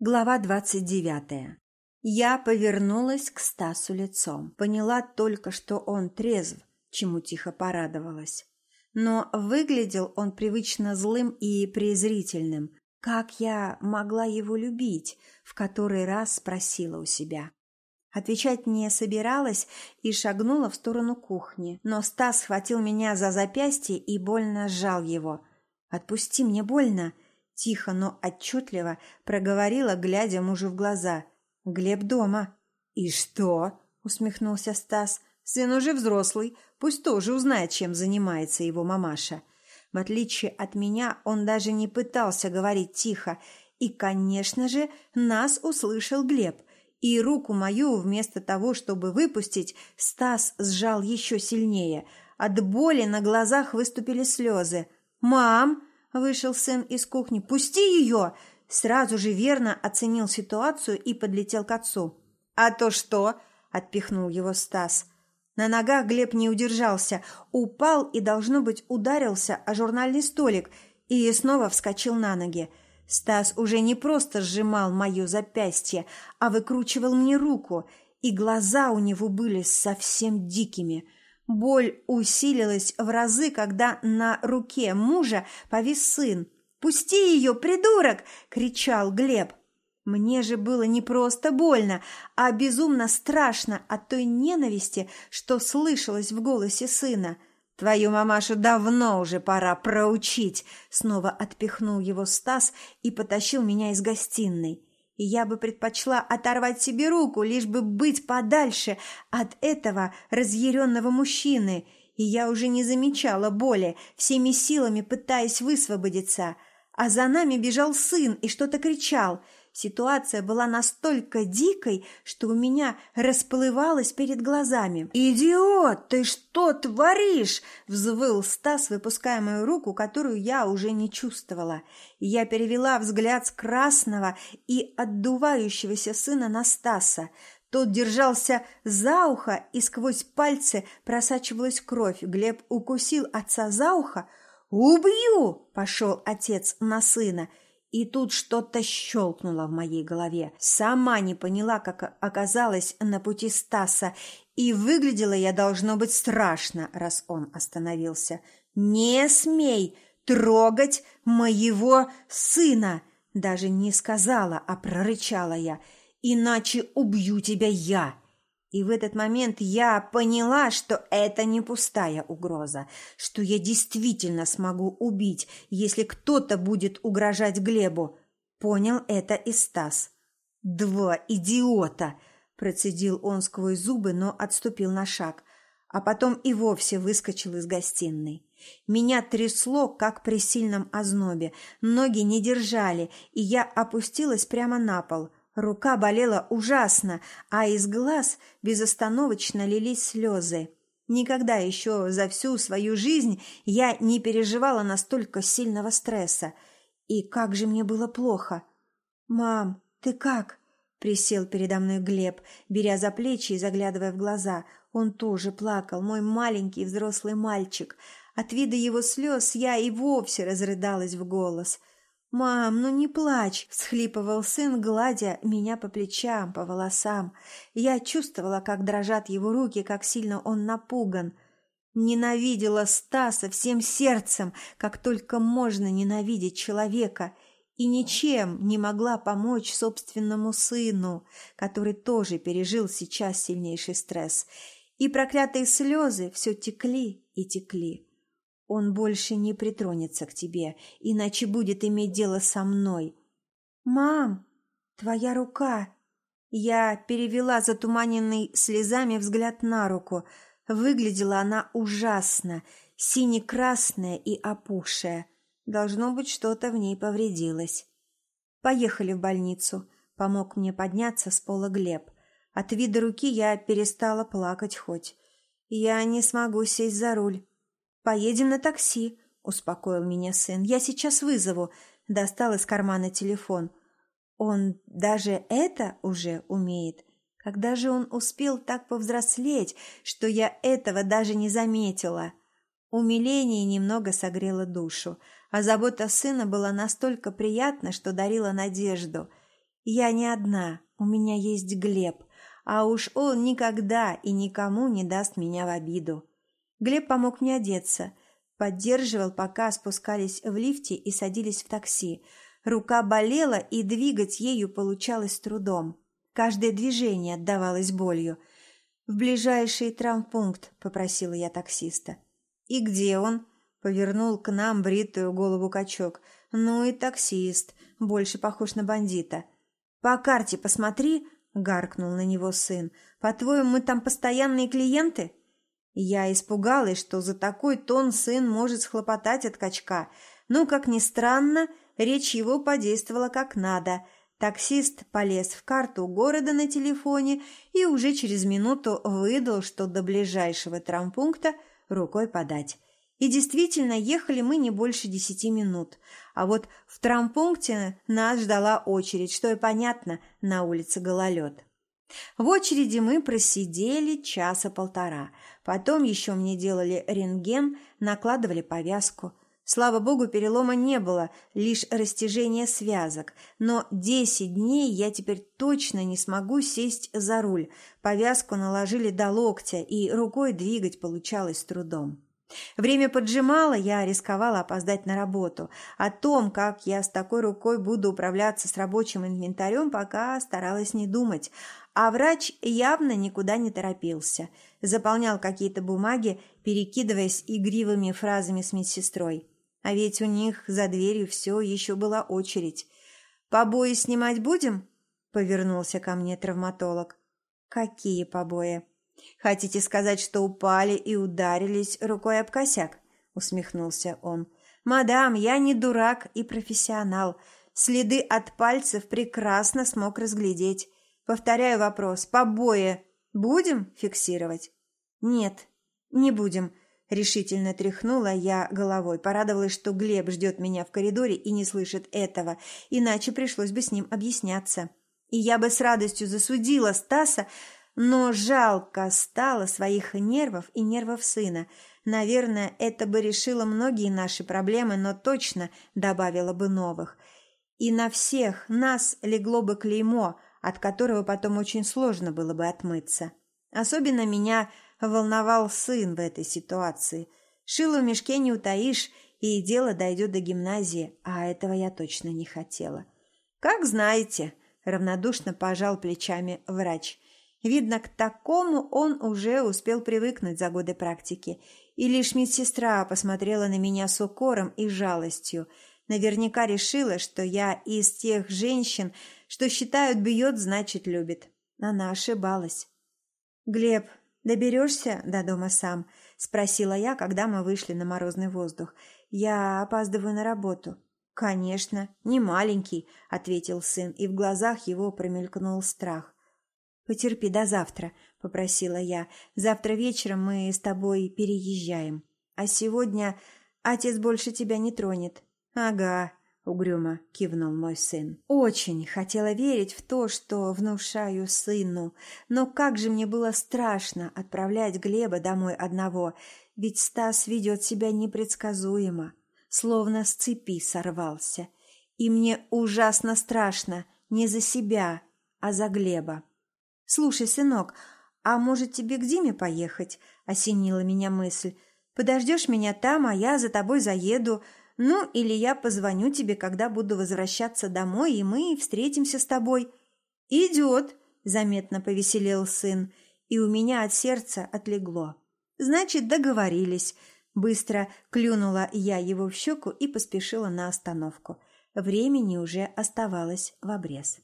Глава двадцать девятая. Я повернулась к Стасу лицом. Поняла только, что он трезв, чему тихо порадовалась. Но выглядел он привычно злым и презрительным. Как я могла его любить? В который раз спросила у себя. Отвечать не собиралась и шагнула в сторону кухни. Но Стас схватил меня за запястье и больно сжал его. «Отпусти, мне больно!» Тихо, но отчетливо проговорила, глядя мужу в глаза. «Глеб дома». «И что?» – усмехнулся Стас. «Сын уже взрослый, пусть тоже узнает, чем занимается его мамаша». В отличие от меня, он даже не пытался говорить тихо. И, конечно же, нас услышал Глеб. И руку мою, вместо того, чтобы выпустить, Стас сжал еще сильнее. От боли на глазах выступили слезы. «Мам!» Вышел сын из кухни. «Пусти ее!» Сразу же верно оценил ситуацию и подлетел к отцу. «А то что?» – отпихнул его Стас. На ногах Глеб не удержался, упал и, должно быть, ударился о журнальный столик и снова вскочил на ноги. Стас уже не просто сжимал мое запястье, а выкручивал мне руку, и глаза у него были совсем дикими – Боль усилилась в разы, когда на руке мужа повис сын. «Пусти ее, придурок!» – кричал Глеб. Мне же было не просто больно, а безумно страшно от той ненависти, что слышалось в голосе сына. «Твою мамашу давно уже пора проучить!» Снова отпихнул его Стас и потащил меня из гостиной и я бы предпочла оторвать себе руку, лишь бы быть подальше от этого разъяренного мужчины, и я уже не замечала боли, всеми силами пытаясь высвободиться. А за нами бежал сын и что-то кричал – Ситуация была настолько дикой, что у меня расплывалась перед глазами. «Идиот, ты что творишь?» – взвыл Стас, выпуская мою руку, которую я уже не чувствовала. Я перевела взгляд с красного и отдувающегося сына на Стаса. Тот держался за ухо, и сквозь пальцы просачивалась кровь. Глеб укусил отца за ухо. «Убью!» – пошел отец на сына – и тут что-то щелкнуло в моей голове. Сама не поняла, как оказалась на пути Стаса, и выглядела я, должно быть, страшно, раз он остановился. «Не смей трогать моего сына!» Даже не сказала, а прорычала я. «Иначе убью тебя я!» И в этот момент я поняла, что это не пустая угроза, что я действительно смогу убить, если кто-то будет угрожать Глебу. Понял это и Стас. «Два идиота!» – процедил он сквозь зубы, но отступил на шаг, а потом и вовсе выскочил из гостиной. Меня трясло, как при сильном ознобе, ноги не держали, и я опустилась прямо на пол – Рука болела ужасно, а из глаз безостановочно лились слезы. Никогда еще за всю свою жизнь я не переживала настолько сильного стресса. И как же мне было плохо. «Мам, ты как?» – присел передо мной Глеб, беря за плечи и заглядывая в глаза. Он тоже плакал, мой маленький взрослый мальчик. От вида его слез я и вовсе разрыдалась в голос – «Мам, ну не плачь!» – всхлипывал сын, гладя меня по плечам, по волосам. Я чувствовала, как дрожат его руки, как сильно он напуган. Ненавидела Стаса всем сердцем, как только можно ненавидеть человека, и ничем не могла помочь собственному сыну, который тоже пережил сейчас сильнейший стресс. И проклятые слезы все текли и текли. Он больше не притронется к тебе, иначе будет иметь дело со мной. Мам, твоя рука. Я перевела затуманенный слезами взгляд на руку. Выглядела она ужасно, сине-красная и опухшая. Должно быть, что-то в ней повредилось. Поехали в больницу. Помог мне подняться с пола Глеб. От вида руки я перестала плакать хоть. Я не смогу сесть за руль. «Поедем на такси», — успокоил меня сын. «Я сейчас вызову». Достал из кармана телефон. Он даже это уже умеет. Когда же он успел так повзрослеть, что я этого даже не заметила? Умиление немного согрело душу, а забота сына была настолько приятна, что дарила надежду. Я не одна, у меня есть Глеб, а уж он никогда и никому не даст меня в обиду. Глеб помог мне одеться, поддерживал, пока спускались в лифте и садились в такси. Рука болела, и двигать ею получалось трудом. Каждое движение отдавалось болью. «В ближайший травмпункт», — попросила я таксиста. «И где он?» — повернул к нам бритую голову качок. «Ну и таксист, больше похож на бандита». «По карте посмотри», — гаркнул на него сын. «По-твоему, мы там постоянные клиенты?» Я испугалась, что за такой тон сын может схлопотать от качка. Но, как ни странно, речь его подействовала как надо. Таксист полез в карту города на телефоне и уже через минуту выдал, что до ближайшего травмпункта рукой подать. И действительно, ехали мы не больше десяти минут. А вот в травмпункте нас ждала очередь, что и понятно, на улице гололед. В очереди мы просидели часа полтора. Потом еще мне делали рентген, накладывали повязку. Слава богу, перелома не было, лишь растяжение связок. Но десять дней я теперь точно не смогу сесть за руль. Повязку наложили до локтя, и рукой двигать получалось с трудом. Время поджимало, я рисковала опоздать на работу. О том, как я с такой рукой буду управляться с рабочим инвентарем, пока старалась не думать. А врач явно никуда не торопился. Заполнял какие-то бумаги, перекидываясь игривыми фразами с медсестрой. А ведь у них за дверью все еще была очередь. «Побои снимать будем?» – повернулся ко мне травматолог. «Какие побои?» «Хотите сказать, что упали и ударились рукой об косяк?» – усмехнулся он. «Мадам, я не дурак и профессионал. Следы от пальцев прекрасно смог разглядеть. Повторяю вопрос. Побои будем фиксировать? Нет, не будем. Решительно тряхнула я головой. Порадовалась, что Глеб ждет меня в коридоре и не слышит этого, иначе пришлось бы с ним объясняться. И я бы с радостью засудила Стаса, но жалко стало своих нервов и нервов сына. Наверное, это бы решило многие наши проблемы, но точно добавило бы новых. И на всех нас легло бы клеймо – от которого потом очень сложно было бы отмыться. Особенно меня волновал сын в этой ситуации. Шило в мешке не утаишь, и дело дойдет до гимназии, а этого я точно не хотела. «Как знаете», – равнодушно пожал плечами врач. Видно, к такому он уже успел привыкнуть за годы практики, и лишь медсестра посмотрела на меня с укором и жалостью – Наверняка решила, что я из тех женщин, что считают бьет, значит любит. Она ошибалась. «Глеб, доберешься до дома сам?» – спросила я, когда мы вышли на морозный воздух. «Я опаздываю на работу». «Конечно, не маленький», – ответил сын, и в глазах его промелькнул страх. «Потерпи до завтра», – попросила я. «Завтра вечером мы с тобой переезжаем. А сегодня отец больше тебя не тронет. «Ага», — угрюмо кивнул мой сын. «Очень хотела верить в то, что внушаю сыну, но как же мне было страшно отправлять Глеба домой одного, ведь Стас ведет себя непредсказуемо, словно с цепи сорвался. И мне ужасно страшно не за себя, а за Глеба. «Слушай, сынок, а может тебе к Диме поехать?» — осенила меня мысль. «Подождешь меня там, а я за тобой заеду. Ну, или я позвоню тебе, когда буду возвращаться домой, и мы встретимся с тобой». «Идет», — заметно повеселел сын, и у меня от сердца отлегло. «Значит, договорились». Быстро клюнула я его в щеку и поспешила на остановку. Времени уже оставалось в обрез.